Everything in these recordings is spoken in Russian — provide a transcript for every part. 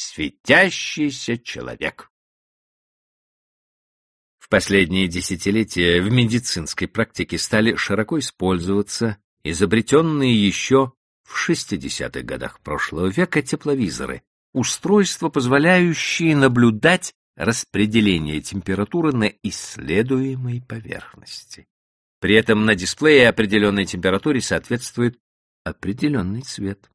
светящийся человек. В последние десятилетия в медицинской практике стали широко использоваться изобретенные еще в 60-х годах прошлого века тепловизоры, устройства, позволяющие наблюдать распределение температуры на исследуемой поверхности. При этом на дисплее определенной температуре соответствует определенный цвет.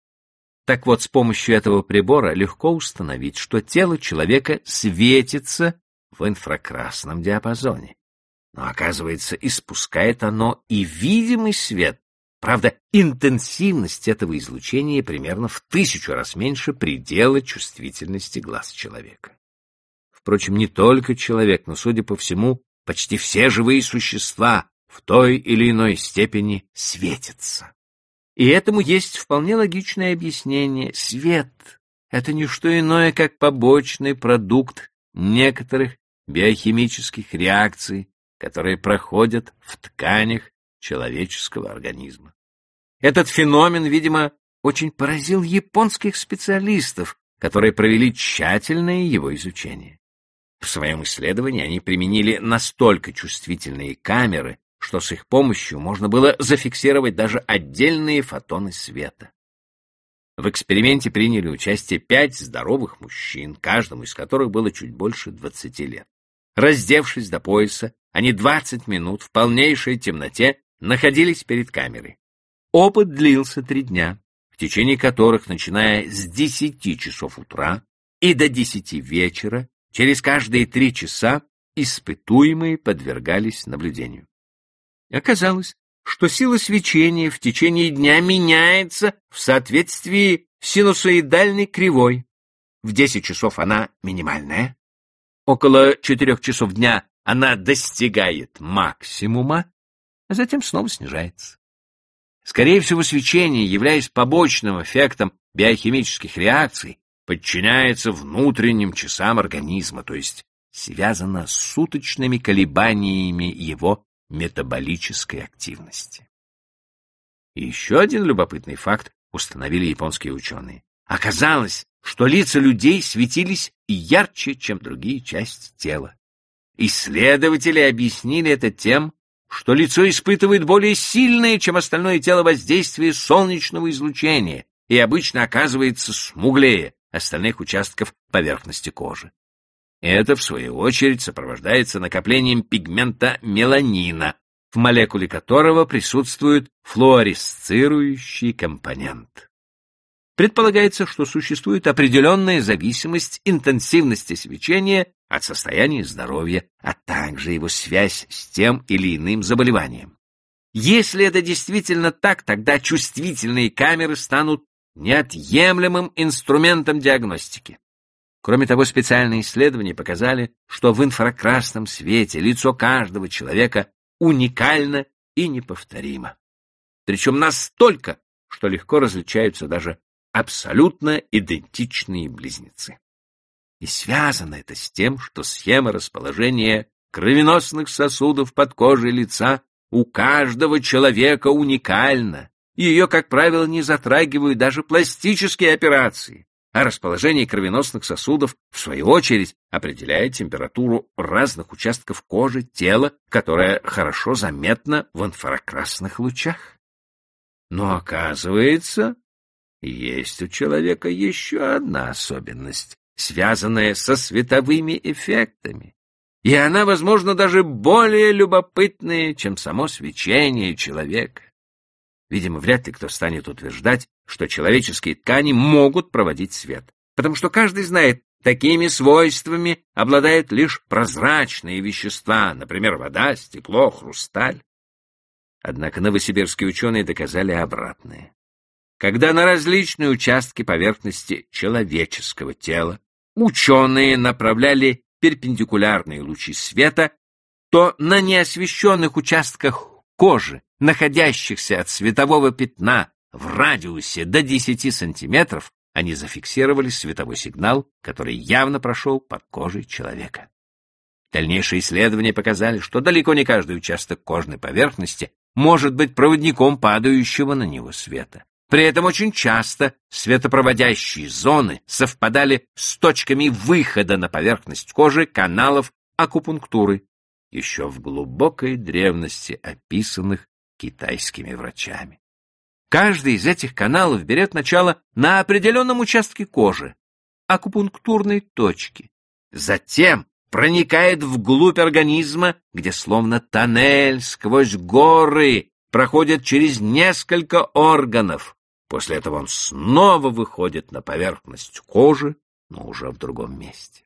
Так вот, с помощью этого прибора легко установить, что тело человека светится в инфракрасном диапазоне. Но, оказывается, испускает оно и видимый свет. Правда, интенсивность этого излучения примерно в тысячу раз меньше предела чувствительности глаз человека. Впрочем, не только человек, но, судя по всему, почти все живые существа в той или иной степени светятся. И этому есть вполне логичное объяснение. Свет — это не что иное, как побочный продукт некоторых биохимических реакций, которые проходят в тканях человеческого организма. Этот феномен, видимо, очень поразил японских специалистов, которые провели тщательное его изучение. В своем исследовании они применили настолько чувствительные камеры, что с их помощью можно было зафиксировать даже отдельные фотоны света. В эксперименте приняли участие пять здоровых мужчин, каждому из которых было чуть больше 20 лет. Раздевшись до пояса, они 20 минут в полнейшей темноте находились перед камерой. Опыт длился три дня, в течение которых, начиная с 10 часов утра и до 10 вечера, через каждые три часа испытуемые подвергались наблюдению. Оказалось, что сила свечения в течение дня меняется в соответствии с синусоидальной кривой. В 10 часов она минимальная, около 4 часов дня она достигает максимума, а затем снова снижается. Скорее всего, свечение, являясь побочным эффектом биохимических реакций, подчиняется внутренним часам организма, то есть связано с суточными колебаниями его метаболической активности. И еще один любопытный факт установили японские ученые. Оказалось, что лица людей светились ярче, чем другие части тела. Исследователи объяснили это тем, что лицо испытывает более сильное, чем остальное тело воздействие солнечного излучения и обычно оказывается смуглее остальных участков поверхности кожи. Это, в свою очередь, сопровождается накоплением пигмента меланина, в молекуле которого присутствует флуоресцирующий компонент. Предполагается, что существует определенная зависимость интенсивности свечения от состояния здоровья, а также его связь с тем или иным заболеванием. Если это действительно так, тогда чувствительные камеры станут неотъемлемым инструментом диагностики. Кроме того, специальные исследования показали, что в инфракрасном свете лицо каждого человека уникально и неповторимо. Причем настолько, что легко различаются даже абсолютно идентичные близнецы. И связано это с тем, что схема расположения кровеносных сосудов под кожей лица у каждого человека уникальна, и ее, как правило, не затрагивают даже пластические операции а расположение кровеносных сосудов, в свою очередь, определяет температуру разных участков кожи тела, которая хорошо заметна в инфракрасных лучах. Но оказывается, есть у человека еще одна особенность, связанная со световыми эффектами. И она, возможно, даже более любопытная, чем само свечение человека. Видимо, вряд ли кто станет утверждать, что человеческие ткани могут проводить свет, потому что каждый знает, такими свойствами обладают лишь прозрачные вещества, например, вода, стекло, хрусталь. Однако новосибирские ученые доказали обратное. Когда на различные участки поверхности человеческого тела ученые направляли перпендикулярные лучи света, то на неосвещенных участках кожи, находящихся от светового пятна в радиусе до 10 сантиметров, они зафиксировали световой сигнал, который явно прошел под кожей человека. Дальнейшие исследования показали, что далеко не каждый участок кожной поверхности может быть проводником падающего на него света. При этом очень часто светопроводящие зоны совпадали с точками выхода на поверхность кожи каналов акупунктуры, еще в глубокой древности описанных китайскими врачами. Каждый из этих каналов берет начало на определенном участке кожи, акупунктурной точки. Затем проникает вглубь организма, где словно тоннель сквозь горы проходит через несколько органов. После этого он снова выходит на поверхность кожи, но уже в другом месте.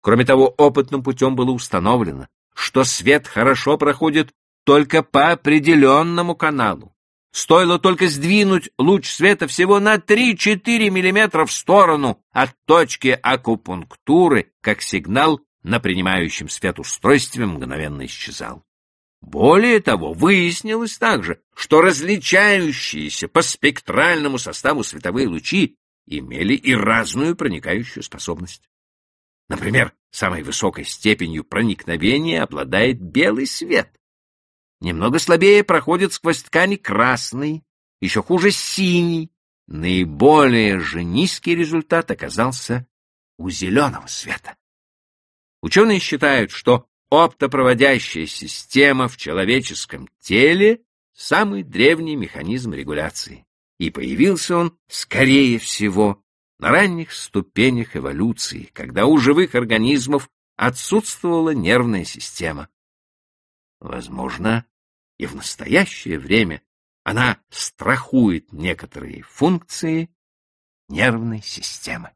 Кроме того, опытным путем было установлено, что свет хорошо проходит только по определенному каналу. Стоило только сдвинуть луч света всего на 3-4 мм в сторону от точки акупунктуры, как сигнал на принимающем свет устройстве мгновенно исчезал. Более того, выяснилось также, что различающиеся по спектральному составу световые лучи имели и разную проникающую способность. Например, самой высокой степенью проникновения обладает белый свет. Немного слабее проходит сквозь ткани красный, еще хуже синий. Наиболее же низкий результат оказался у зеленого света. Ученые считают, что оптопроводящая система в человеческом теле — самый древний механизм регуляции, и появился он, скорее всего, на ранних ступенях эволюции, когда у живых организмов отсутствовала нервная система. Возможно, и в настоящее время она страхует некоторые функции нервной системы.